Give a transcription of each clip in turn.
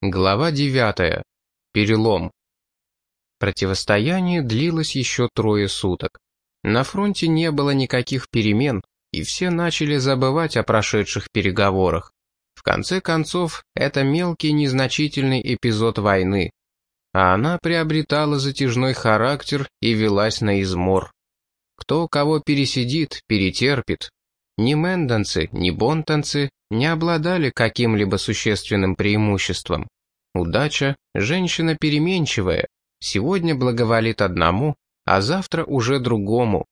Глава 9. Перелом. Противостояние длилось еще трое суток. На фронте не было никаких перемен, и все начали забывать о прошедших переговорах. В конце концов, это мелкий незначительный эпизод войны. А она приобретала затяжной характер и велась на измор. Кто кого пересидит, перетерпит. Ни мендонцы, ни бонтонцы не обладали каким-либо существенным преимуществом. Удача – женщина переменчивая, сегодня благоволит одному, а завтра уже другому.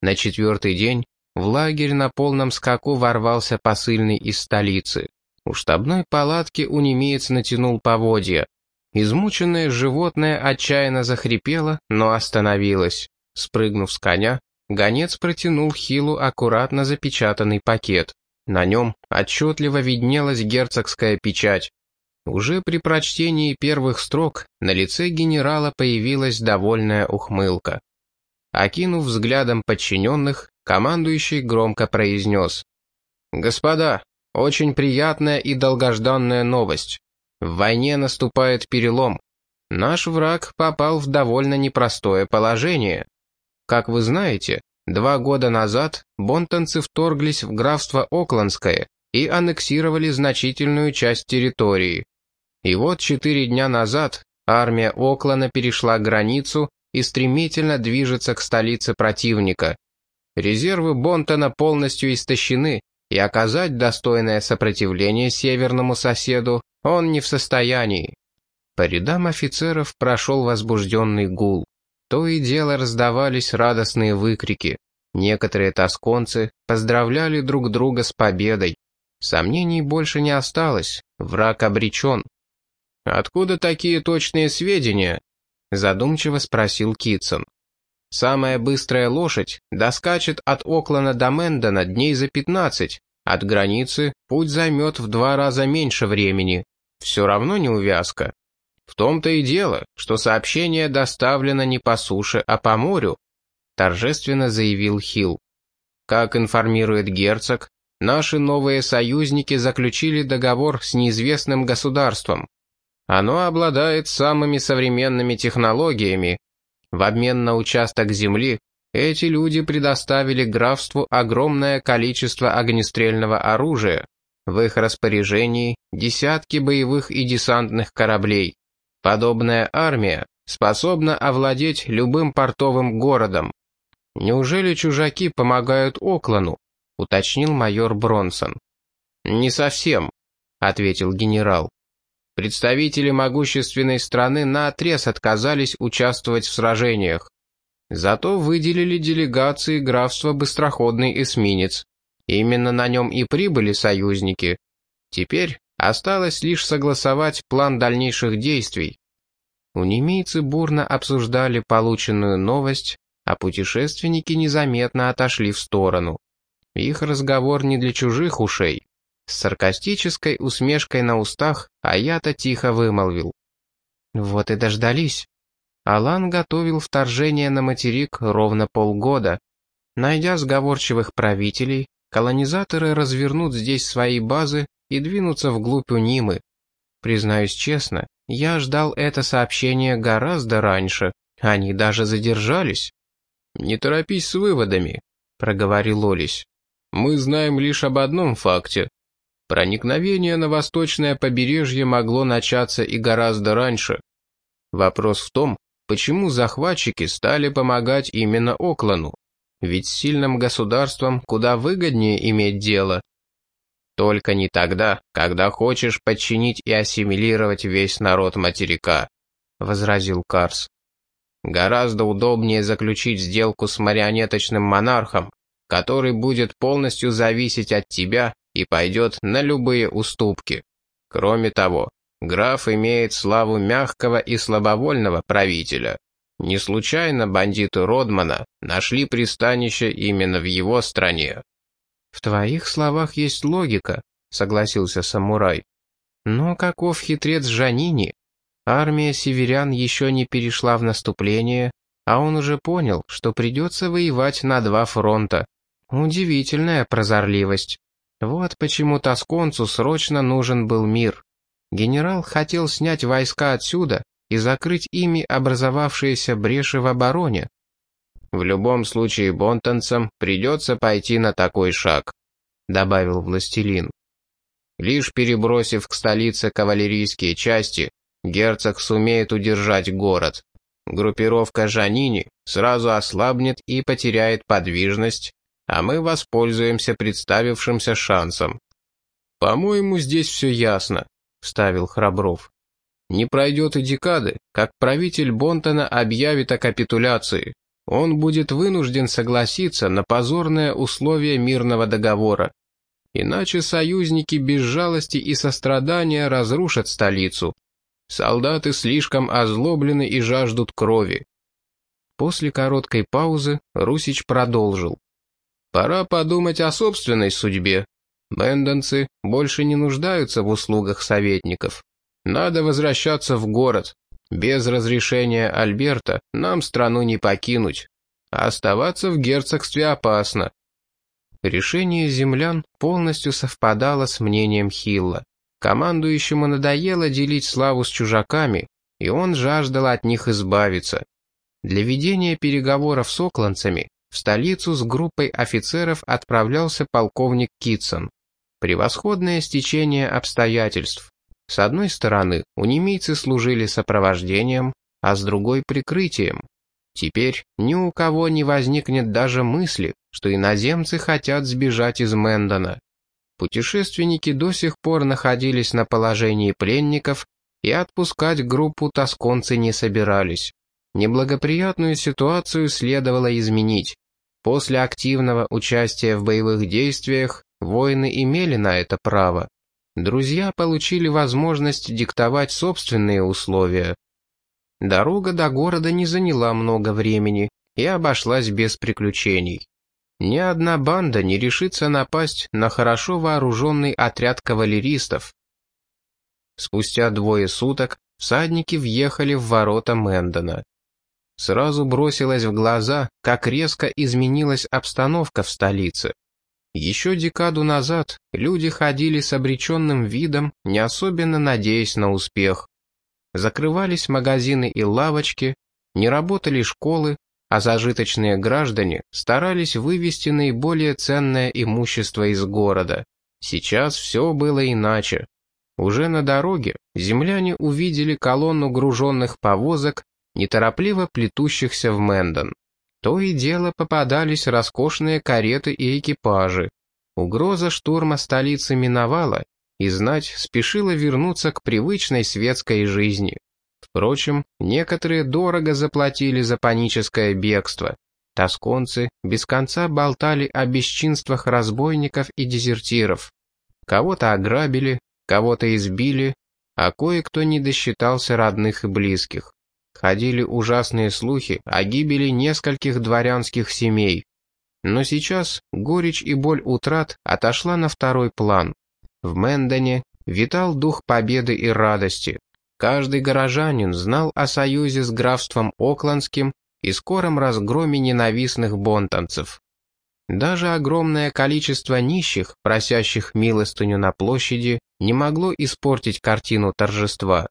На четвертый день в лагерь на полном скаку ворвался посыльный из столицы. У штабной палатки у немец натянул поводья. Измученное животное отчаянно захрипело, но остановилось. Спрыгнув с коня, гонец протянул Хилу аккуратно запечатанный пакет. На нем отчетливо виднелась герцогская печать. Уже при прочтении первых строк на лице генерала появилась довольная ухмылка. Окинув взглядом подчиненных, командующий громко произнес. «Господа, очень приятная и долгожданная новость. В войне наступает перелом. Наш враг попал в довольно непростое положение. Как вы знаете, Два года назад бонтонцы вторглись в графство Окландское и аннексировали значительную часть территории. И вот четыре дня назад армия Оклана перешла границу и стремительно движется к столице противника. Резервы Бонтона полностью истощены, и оказать достойное сопротивление северному соседу он не в состоянии. По рядам офицеров прошел возбужденный гул. То и дело раздавались радостные выкрики. Некоторые тосконцы поздравляли друг друга с победой. Сомнений больше не осталось, враг обречен. «Откуда такие точные сведения?» — задумчиво спросил Китсон. «Самая быстрая лошадь доскачет от Оклана до Мэндона дней за пятнадцать, от границы путь займет в два раза меньше времени. Все равно не увязка. В том-то и дело, что сообщение доставлено не по суше, а по морю, торжественно заявил Хилл. Как информирует герцог, наши новые союзники заключили договор с неизвестным государством. Оно обладает самыми современными технологиями. В обмен на участок земли эти люди предоставили графству огромное количество огнестрельного оружия. В их распоряжении десятки боевых и десантных кораблей. Подобная армия способна овладеть любым портовым городом. Неужели чужаки помогают Оклану? уточнил майор Бронсон. Не совсем, ответил генерал. Представители могущественной страны наотрез отказались участвовать в сражениях. Зато выделили делегации графства быстроходный эсминец. Именно на нем и прибыли союзники. Теперь Осталось лишь согласовать план дальнейших действий. Унемейцы бурно обсуждали полученную новость, а путешественники незаметно отошли в сторону. Их разговор не для чужих ушей. С саркастической усмешкой на устах Аята тихо вымолвил. Вот и дождались. Алан готовил вторжение на материк ровно полгода. Найдя сговорчивых правителей, колонизаторы развернут здесь свои базы и двинуться вглубь Унимы. Признаюсь честно, я ждал это сообщение гораздо раньше. Они даже задержались. «Не торопись с выводами», — проговорил Олесь. «Мы знаем лишь об одном факте. Проникновение на восточное побережье могло начаться и гораздо раньше. Вопрос в том, почему захватчики стали помогать именно Оклану. Ведь сильным государством куда выгоднее иметь дело. Только не тогда, когда хочешь подчинить и ассимилировать весь народ материка», — возразил Карс. «Гораздо удобнее заключить сделку с марионеточным монархом, который будет полностью зависеть от тебя и пойдет на любые уступки. Кроме того, граф имеет славу мягкого и слабовольного правителя. Не случайно бандиты Родмана нашли пристанище именно в его стране. «В твоих словах есть логика», — согласился самурай. «Но каков хитрец Жанини? Армия северян еще не перешла в наступление, а он уже понял, что придется воевать на два фронта. Удивительная прозорливость. Вот почему Тосконцу срочно нужен был мир. Генерал хотел снять войска отсюда и закрыть ими образовавшиеся бреши в обороне. В любом случае бонтонцам придется пойти на такой шаг, добавил властелин. Лишь перебросив к столице кавалерийские части, герцог сумеет удержать город. Группировка Жанини сразу ослабнет и потеряет подвижность, а мы воспользуемся представившимся шансом. «По-моему, здесь все ясно», — вставил Храбров. «Не пройдет и декады, как правитель Бонтона объявит о капитуляции. Он будет вынужден согласиться на позорное условие мирного договора. Иначе союзники без жалости и сострадания разрушат столицу. Солдаты слишком озлоблены и жаждут крови. После короткой паузы Русич продолжил. Пора подумать о собственной судьбе. Мэндонцы больше не нуждаются в услугах советников. Надо возвращаться в город. Без разрешения Альберта нам страну не покинуть. А оставаться в герцогстве опасно. Решение землян полностью совпадало с мнением Хилла. Командующему надоело делить славу с чужаками, и он жаждал от них избавиться. Для ведения переговоров с окланцами в столицу с группой офицеров отправлялся полковник Китсон. Превосходное стечение обстоятельств. С одной стороны, у немейцы служили сопровождением, а с другой — прикрытием. Теперь ни у кого не возникнет даже мысли, что иноземцы хотят сбежать из Мэндона. Путешественники до сих пор находились на положении пленников и отпускать группу тосконцы не собирались. Неблагоприятную ситуацию следовало изменить. После активного участия в боевых действиях воины имели на это право. Друзья получили возможность диктовать собственные условия. Дорога до города не заняла много времени и обошлась без приключений. Ни одна банда не решится напасть на хорошо вооруженный отряд кавалеристов. Спустя двое суток всадники въехали в ворота Мэндона. Сразу бросилось в глаза, как резко изменилась обстановка в столице. Еще декаду назад люди ходили с обреченным видом, не особенно надеясь на успех. Закрывались магазины и лавочки, не работали школы, а зажиточные граждане старались вывести наиболее ценное имущество из города. Сейчас все было иначе. Уже на дороге земляне увидели колонну груженных повозок, неторопливо плетущихся в Мэндон. То и дело попадались роскошные кареты и экипажи. Угроза штурма столицы миновала, и знать спешила вернуться к привычной светской жизни. Впрочем, некоторые дорого заплатили за паническое бегство. Тосконцы без конца болтали о бесчинствах разбойников и дезертиров. Кого-то ограбили, кого-то избили, а кое-кто не досчитался родных и близких. Ходили ужасные слухи о гибели нескольких дворянских семей. Но сейчас горечь и боль утрат отошла на второй план. В Мэндоне витал дух победы и радости. Каждый горожанин знал о союзе с графством Окландским и скором разгроме ненавистных бонтанцев. Даже огромное количество нищих, просящих милостыню на площади, не могло испортить картину торжества.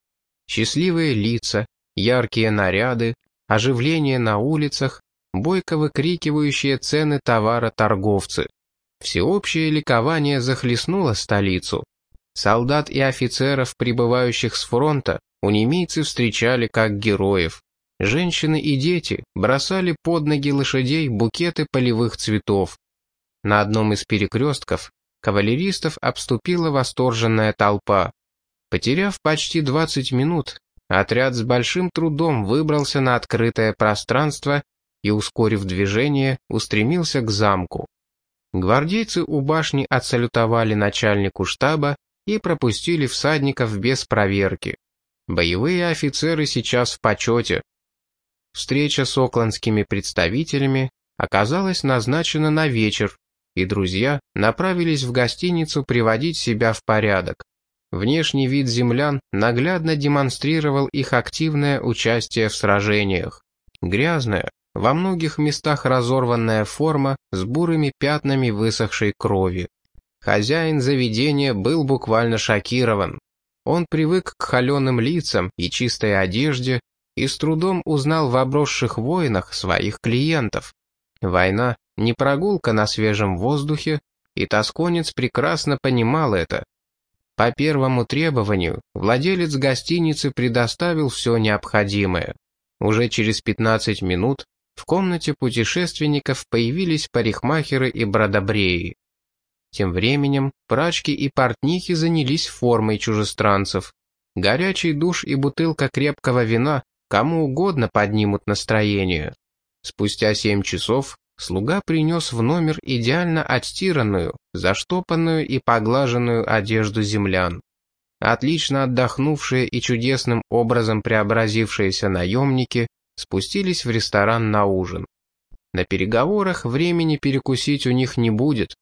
Счастливые лица, яркие наряды, оживление на улицах, бойко выкрикивающие цены товара торговцы. Всеобщее ликование захлестнуло столицу. Солдат и офицеров, прибывающих с фронта, у немийцы встречали как героев. Женщины и дети бросали под ноги лошадей букеты полевых цветов. На одном из перекрестков кавалеристов обступила восторженная толпа. Потеряв почти 20 минут, отряд с большим трудом выбрался на открытое пространство и, ускорив движение, устремился к замку. Гвардейцы у башни отсалютовали начальнику штаба и пропустили всадников без проверки. Боевые офицеры сейчас в почете. Встреча с окландскими представителями оказалась назначена на вечер, и друзья направились в гостиницу приводить себя в порядок. Внешний вид землян наглядно демонстрировал их активное участие в сражениях. Грязная, во многих местах разорванная форма с бурыми пятнами высохшей крови. Хозяин заведения был буквально шокирован. Он привык к холеным лицам и чистой одежде и с трудом узнал в обросших воинах своих клиентов. Война — не прогулка на свежем воздухе, и тосконец прекрасно понимал это. По первому требованию владелец гостиницы предоставил все необходимое. Уже через 15 минут в комнате путешественников появились парикмахеры и бродобреи. Тем временем прачки и портнихи занялись формой чужестранцев. Горячий душ и бутылка крепкого вина кому угодно поднимут настроение. Спустя семь часов слуга принес в номер идеально отстиранную, заштопанную и поглаженную одежду землян. Отлично отдохнувшие и чудесным образом преобразившиеся наемники спустились в ресторан на ужин. На переговорах времени перекусить у них не будет.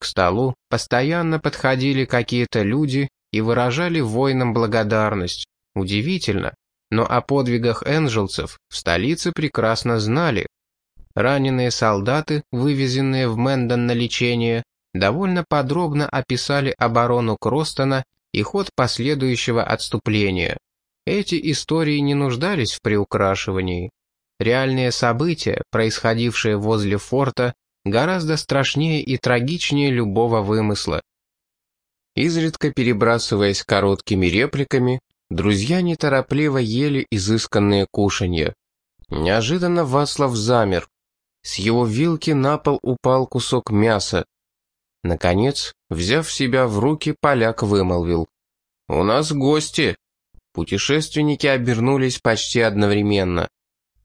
К столу постоянно подходили какие-то люди и выражали воинам благодарность. Удивительно, но о подвигах энджелцев в столице прекрасно знали. Раненые солдаты, вывезенные в Мэндон на лечение, довольно подробно описали оборону Кростона и ход последующего отступления. Эти истории не нуждались в приукрашивании. Реальные события, происходившие возле форта, гораздо страшнее и трагичнее любого вымысла. Изредка перебрасываясь короткими репликами, друзья неторопливо ели изысканные кушанья. Неожиданно Васлав замер. С его вилки на пол упал кусок мяса. Наконец, взяв себя в руки, поляк вымолвил. «У нас гости!» Путешественники обернулись почти одновременно.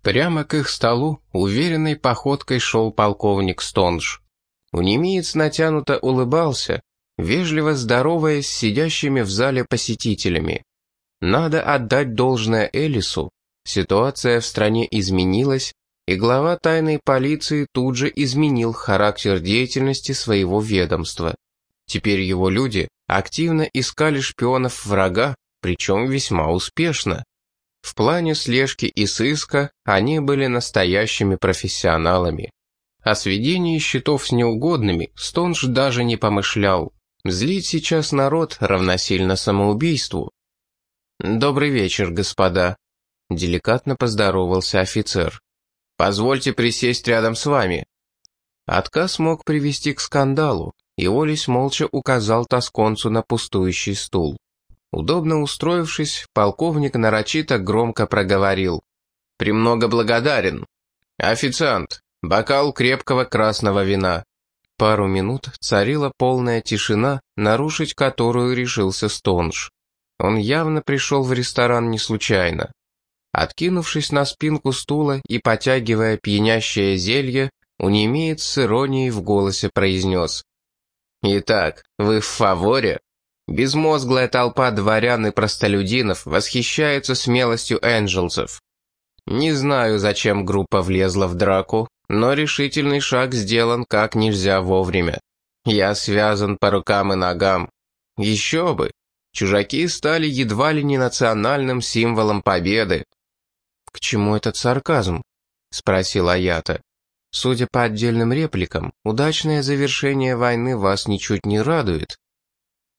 Прямо к их столу уверенной походкой шел полковник Стонж. Унемеец натянуто улыбался, вежливо здороваясь с сидящими в зале посетителями. Надо отдать должное Элису. Ситуация в стране изменилась, и глава тайной полиции тут же изменил характер деятельности своего ведомства. Теперь его люди активно искали шпионов врага, причем весьма успешно. В плане слежки и сыска они были настоящими профессионалами. О сведении счетов с неугодными Стонж даже не помышлял. Злить сейчас народ равносильно самоубийству. «Добрый вечер, господа», — деликатно поздоровался офицер. Позвольте присесть рядом с вами». Отказ мог привести к скандалу, и Олесь молча указал тосконцу на пустующий стул. Удобно устроившись, полковник нарочито громко проговорил. «Премного благодарен. Официант, бокал крепкого красного вина». Пару минут царила полная тишина, нарушить которую решился Стонж. Он явно пришел в ресторан не случайно. Откинувшись на спинку стула и потягивая пьянящее зелье, унемеец с иронией в голосе произнес. «Итак, вы в фаворе?» Безмозглая толпа дворян и простолюдинов восхищается смелостью энджелсов. Не знаю, зачем группа влезла в драку, но решительный шаг сделан как нельзя вовремя. Я связан по рукам и ногам. Еще бы! Чужаки стали едва ли не национальным символом победы, «К чему этот сарказм?» — спросил Аята. «Судя по отдельным репликам, удачное завершение войны вас ничуть не радует».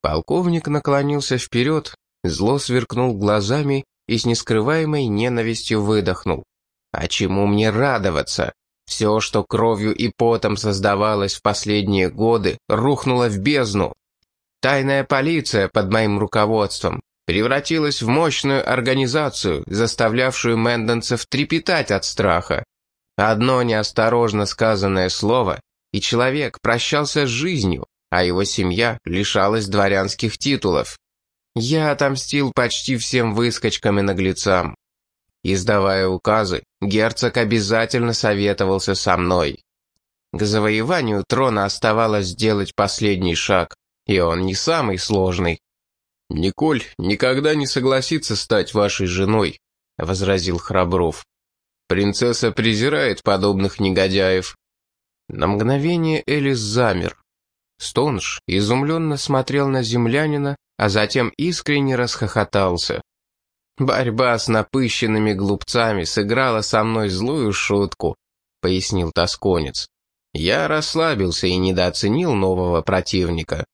Полковник наклонился вперед, зло сверкнул глазами и с нескрываемой ненавистью выдохнул. «А чему мне радоваться? Все, что кровью и потом создавалось в последние годы, рухнуло в бездну. Тайная полиция под моим руководством превратилась в мощную организацию, заставлявшую мэндонцев трепетать от страха. Одно неосторожно сказанное слово, и человек прощался с жизнью, а его семья лишалась дворянских титулов. Я отомстил почти всем выскочкам и наглецам. Издавая указы, герцог обязательно советовался со мной. К завоеванию трона оставалось сделать последний шаг, и он не самый сложный. «Николь никогда не согласится стать вашей женой», — возразил Храбров. «Принцесса презирает подобных негодяев». На мгновение Элис замер. Стонж изумленно смотрел на землянина, а затем искренне расхохотался. «Борьба с напыщенными глупцами сыграла со мной злую шутку», — пояснил тосконец. «Я расслабился и недооценил нового противника.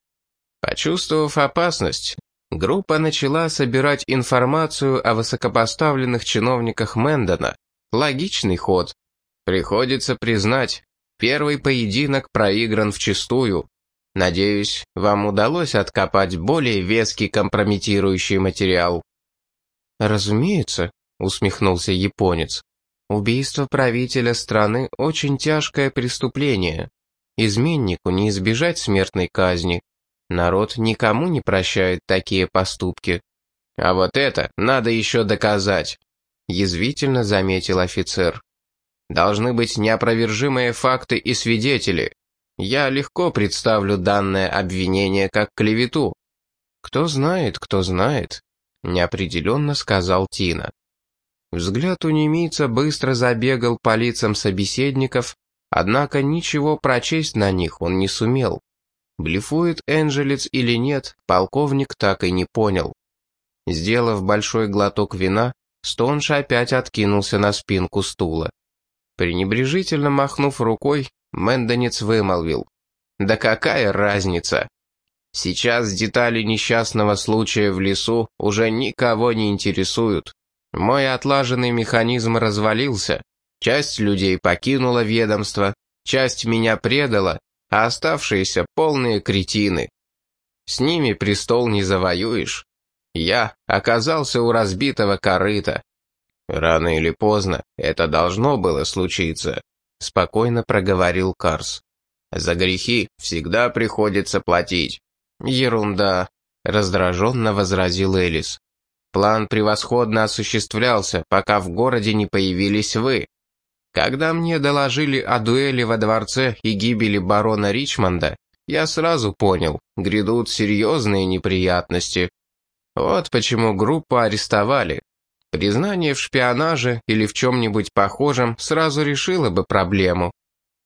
Почувствовав опасность, Группа начала собирать информацию о высокопоставленных чиновниках Мэндона. Логичный ход. Приходится признать, первый поединок проигран вчистую. Надеюсь, вам удалось откопать более веский компрометирующий материал. «Разумеется», — усмехнулся японец. «Убийство правителя страны — очень тяжкое преступление. Изменнику не избежать смертной казни. Народ никому не прощает такие поступки». «А вот это надо еще доказать», — язвительно заметил офицер. «Должны быть неопровержимые факты и свидетели. Я легко представлю данное обвинение как клевету». «Кто знает, кто знает», — неопределенно сказал Тина. Взгляд у немийца быстро забегал по лицам собеседников, однако ничего прочесть на них он не сумел. Блефует Энджелец или нет, полковник так и не понял. Сделав большой глоток вина, Стонш опять откинулся на спинку стула. Пренебрежительно махнув рукой, Мэндонец вымолвил. «Да какая разница? Сейчас детали несчастного случая в лесу уже никого не интересуют. Мой отлаженный механизм развалился. Часть людей покинула ведомство, часть меня предала, а оставшиеся полные кретины. С ними престол не завоюешь. Я оказался у разбитого корыта. Рано или поздно это должно было случиться, спокойно проговорил Карс. За грехи всегда приходится платить. «Ерунда», — раздраженно возразил Элис. «План превосходно осуществлялся, пока в городе не появились вы. Когда мне доложили о дуэли во дворце и гибели барона Ричмонда, я сразу понял, грядут серьезные неприятности. Вот почему группу арестовали. Признание в шпионаже или в чем-нибудь похожем сразу решило бы проблему.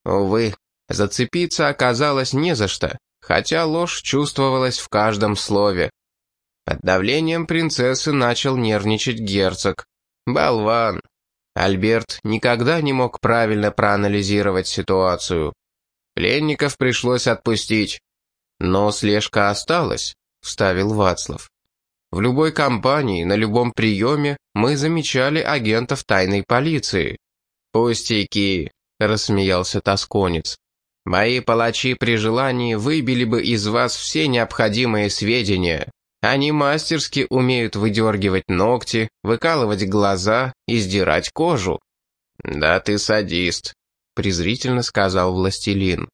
Увы, зацепиться оказалось не за что хотя ложь чувствовалась в каждом слове. Под давлением принцессы начал нервничать герцог. Болван. Альберт никогда не мог правильно проанализировать ситуацию. Пленников пришлось отпустить. Но слежка осталась, вставил Вацлав. В любой компании, на любом приеме мы замечали агентов тайной полиции. «Пустяки», — рассмеялся тосконец. Мои палачи при желании выбили бы из вас все необходимые сведения. Они мастерски умеют выдергивать ногти, выкалывать глаза и сдирать кожу». «Да ты садист», — презрительно сказал властелин.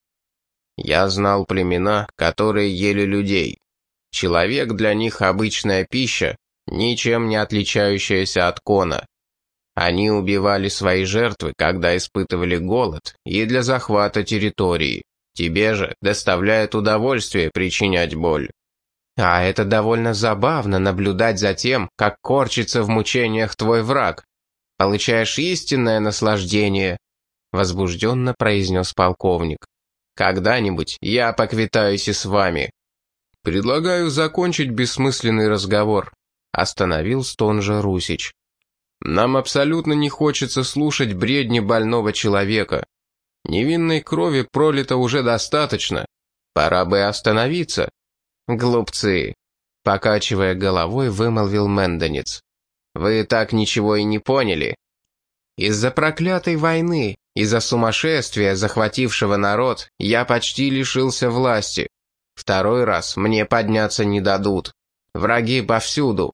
«Я знал племена, которые ели людей. Человек для них обычная пища, ничем не отличающаяся от кона. Они убивали свои жертвы, когда испытывали голод, и для захвата территории. Тебе же доставляет удовольствие причинять боль. А это довольно забавно наблюдать за тем, как корчится в мучениях твой враг. Получаешь истинное наслаждение, возбужденно произнес полковник. Когда-нибудь я поквитаюсь и с вами. Предлагаю закончить бессмысленный разговор, остановил Стонжа Русич. Нам абсолютно не хочется слушать бредни больного человека. Невинной крови пролито уже достаточно. Пора бы остановиться. Глупцы. Покачивая головой, вымолвил Мэндонец. Вы так ничего и не поняли. Из-за проклятой войны, из-за сумасшествия, захватившего народ, я почти лишился власти. Второй раз мне подняться не дадут. Враги повсюду.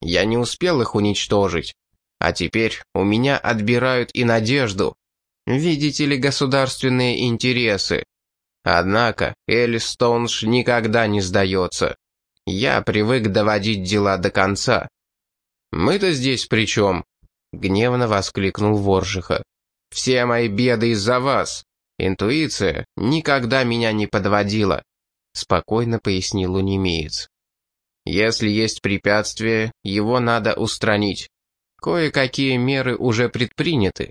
Я не успел их уничтожить. А теперь у меня отбирают и надежду. Видите ли государственные интересы? Однако Элис никогда не сдается. Я привык доводить дела до конца. «Мы-то здесь при чем?» — гневно воскликнул Воржиха. «Все мои беды из-за вас. Интуиция никогда меня не подводила», — спокойно пояснил унемеец. «Если есть препятствие, его надо устранить. Кое-какие меры уже предприняты.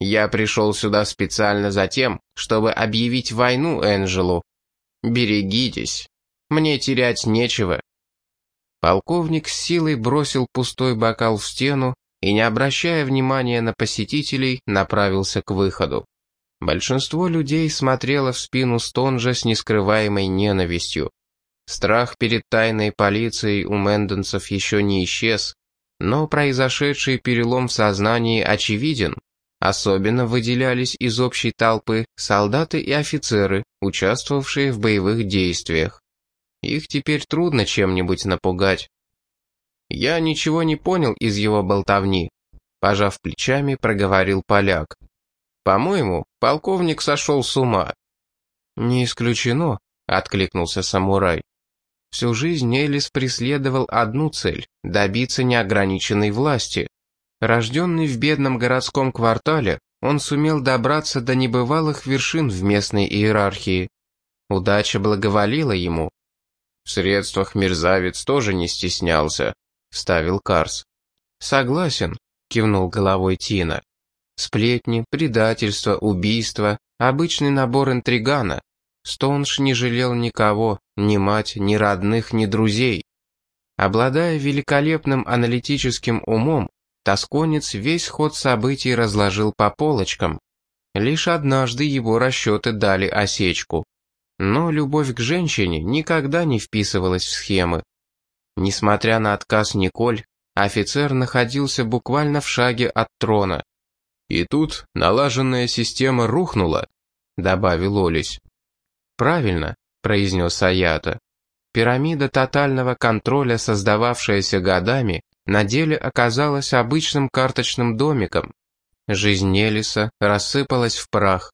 Я пришел сюда специально за тем, чтобы объявить войну Энджелу. Берегитесь. Мне терять нечего». Полковник с силой бросил пустой бокал в стену и, не обращая внимания на посетителей, направился к выходу. Большинство людей смотрело в спину Стонжа с нескрываемой ненавистью. Страх перед тайной полицией у мэндонцев еще не исчез, но произошедший перелом в сознании очевиден. Особенно выделялись из общей толпы солдаты и офицеры, участвовавшие в боевых действиях. Их теперь трудно чем-нибудь напугать. Я ничего не понял из его болтовни. Пожав плечами, проговорил поляк. По-моему, полковник сошел с ума. Не исключено, откликнулся самурай. Всю жизнь Элис преследовал одну цель – добиться неограниченной власти. Рожденный в бедном городском квартале, он сумел добраться до небывалых вершин в местной иерархии. Удача благоволила ему. В средствах мерзавец тоже не стеснялся, вставил Карс. Согласен, кивнул головой Тина. Сплетни, предательство, убийство – обычный набор интригана. Стоунш не жалел никого, ни мать, ни родных, ни друзей. Обладая великолепным аналитическим умом, Тосконец весь ход событий разложил по полочкам. Лишь однажды его расчеты дали осечку. Но любовь к женщине никогда не вписывалась в схемы. Несмотря на отказ Николь, офицер находился буквально в шаге от трона. «И тут налаженная система рухнула», — добавил Олесь. «Правильно», — произнес Аята. «Пирамида тотального контроля, создававшаяся годами, на деле оказалась обычным карточным домиком. Жизнь Нелиса рассыпалась в прах.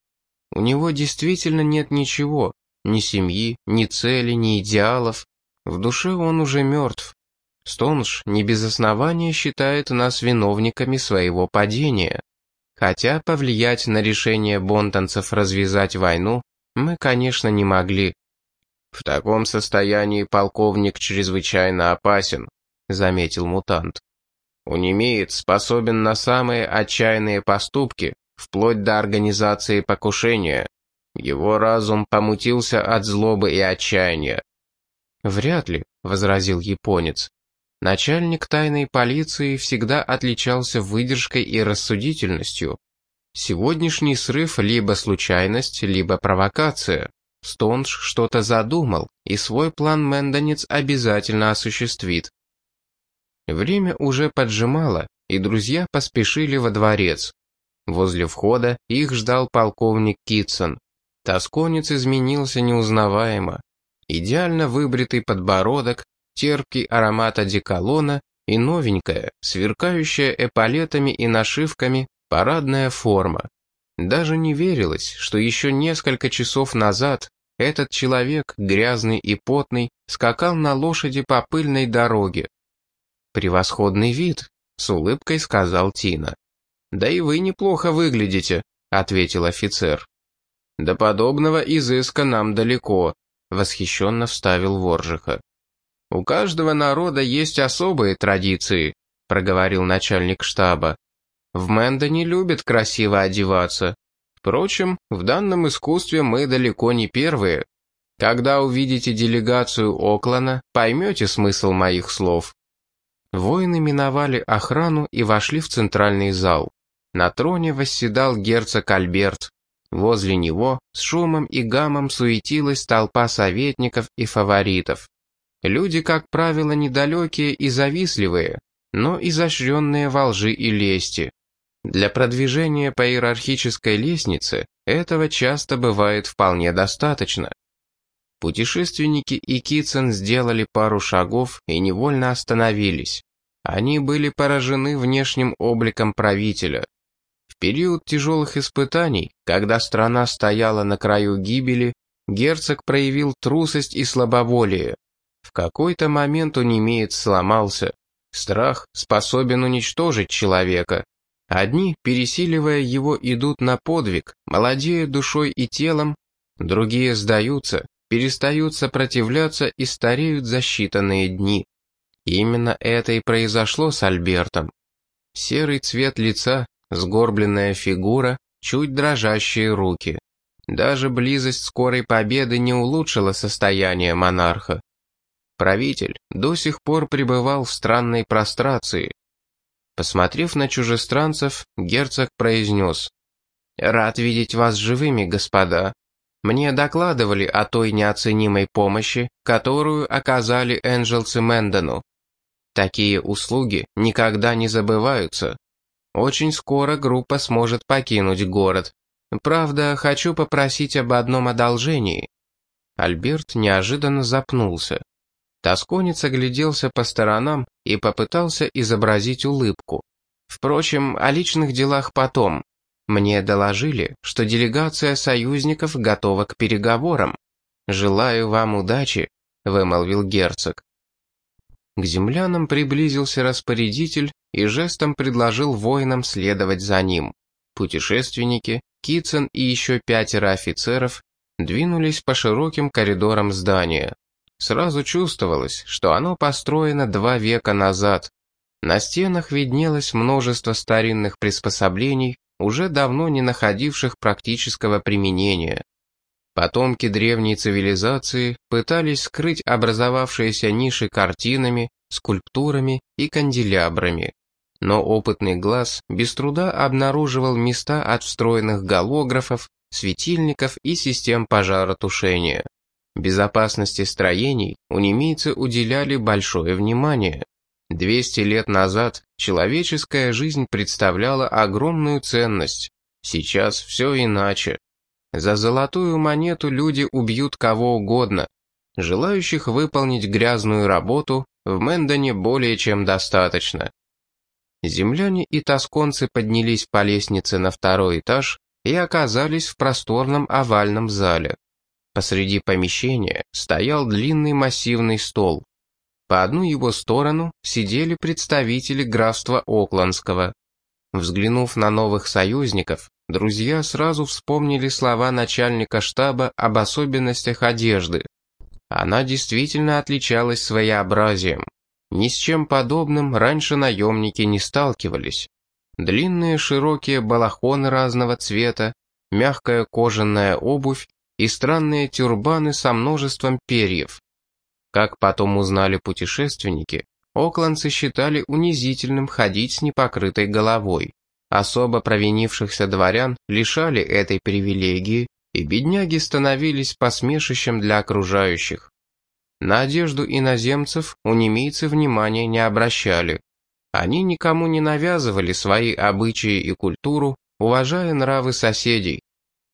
У него действительно нет ничего, ни семьи, ни цели, ни идеалов. В душе он уже мертв. Стонж не без основания считает нас виновниками своего падения. Хотя повлиять на решение бонтанцев развязать войну мы, конечно, не могли. В таком состоянии полковник чрезвычайно опасен, заметил мутант. Унемеец способен на самые отчаянные поступки, вплоть до организации покушения. Его разум помутился от злобы и отчаяния. «Вряд ли», — возразил японец. Начальник тайной полиции всегда отличался выдержкой и рассудительностью. Сегодняшний срыв либо случайность, либо провокация. Стоунж что-то задумал, и свой план Мэндонец обязательно осуществит. Время уже поджимало, и друзья поспешили во дворец. Возле входа их ждал полковник Китсон. Тосконец изменился неузнаваемо. Идеально выбритый подбородок, терпкий аромат одеколона и новенькая, сверкающая эполетами и нашивками, Парадная форма. Даже не верилось, что еще несколько часов назад этот человек, грязный и потный, скакал на лошади по пыльной дороге. «Превосходный вид», — с улыбкой сказал Тина. «Да и вы неплохо выглядите», — ответил офицер. «До подобного изыска нам далеко», — восхищенно вставил Воржиха. «У каждого народа есть особые традиции», — проговорил начальник штаба. В Мэнда не любят красиво одеваться. Впрочем, в данном искусстве мы далеко не первые. Когда увидите делегацию Оклана, поймете смысл моих слов. Воины миновали охрану и вошли в центральный зал. На троне восседал герцог Альберт. Возле него с шумом и гамом суетилась толпа советников и фаворитов. Люди, как правило, недалекие и завистливые, но изощренные во лжи и лести. Для продвижения по иерархической лестнице этого часто бывает вполне достаточно. Путешественники и Китсон сделали пару шагов и невольно остановились. Они были поражены внешним обликом правителя. В период тяжелых испытаний, когда страна стояла на краю гибели, герцог проявил трусость и слабоволие. В какой-то момент онемеец сломался. Страх способен уничтожить человека. Одни, пересиливая его, идут на подвиг, молодея душой и телом, другие сдаются, перестают сопротивляться и стареют за считанные дни. Именно это и произошло с Альбертом. Серый цвет лица, сгорбленная фигура, чуть дрожащие руки. Даже близость скорой победы не улучшила состояние монарха. Правитель до сих пор пребывал в странной прострации, Посмотрев на чужестранцев, герцог произнес. «Рад видеть вас живыми, господа. Мне докладывали о той неоценимой помощи, которую оказали Энджелс и Мэндону. Такие услуги никогда не забываются. Очень скоро группа сможет покинуть город. Правда, хочу попросить об одном одолжении». Альберт неожиданно запнулся. Тосконец огляделся по сторонам и попытался изобразить улыбку. Впрочем, о личных делах потом. Мне доложили, что делегация союзников готова к переговорам. Желаю вам удачи, вымолвил герцог. К землянам приблизился распорядитель и жестом предложил воинам следовать за ним. Путешественники, Китсон и еще пятеро офицеров двинулись по широким коридорам здания. Сразу чувствовалось, что оно построено два века назад. На стенах виднелось множество старинных приспособлений, уже давно не находивших практического применения. Потомки древней цивилизации пытались скрыть образовавшиеся ниши картинами, скульптурами и канделябрами. Но опытный глаз без труда обнаруживал места от встроенных голографов, светильников и систем пожаротушения. Безопасности строений у немейцы уделяли большое внимание. 200 лет назад человеческая жизнь представляла огромную ценность. Сейчас все иначе. За золотую монету люди убьют кого угодно. Желающих выполнить грязную работу в Мэндоне более чем достаточно. Земляне и тосконцы поднялись по лестнице на второй этаж и оказались в просторном овальном зале. Посреди помещения стоял длинный массивный стол. По одну его сторону сидели представители графства Окландского. Взглянув на новых союзников, друзья сразу вспомнили слова начальника штаба об особенностях одежды. Она действительно отличалась своеобразием. Ни с чем подобным раньше наемники не сталкивались. Длинные широкие балахоны разного цвета, мягкая кожаная обувь и странные тюрбаны со множеством перьев. Как потом узнали путешественники, окланцы считали унизительным ходить с непокрытой головой. Особо провинившихся дворян лишали этой привилегии, и бедняги становились посмешищем для окружающих. На одежду иноземцев у немийцы внимания не обращали. Они никому не навязывали свои обычаи и культуру, уважая нравы соседей.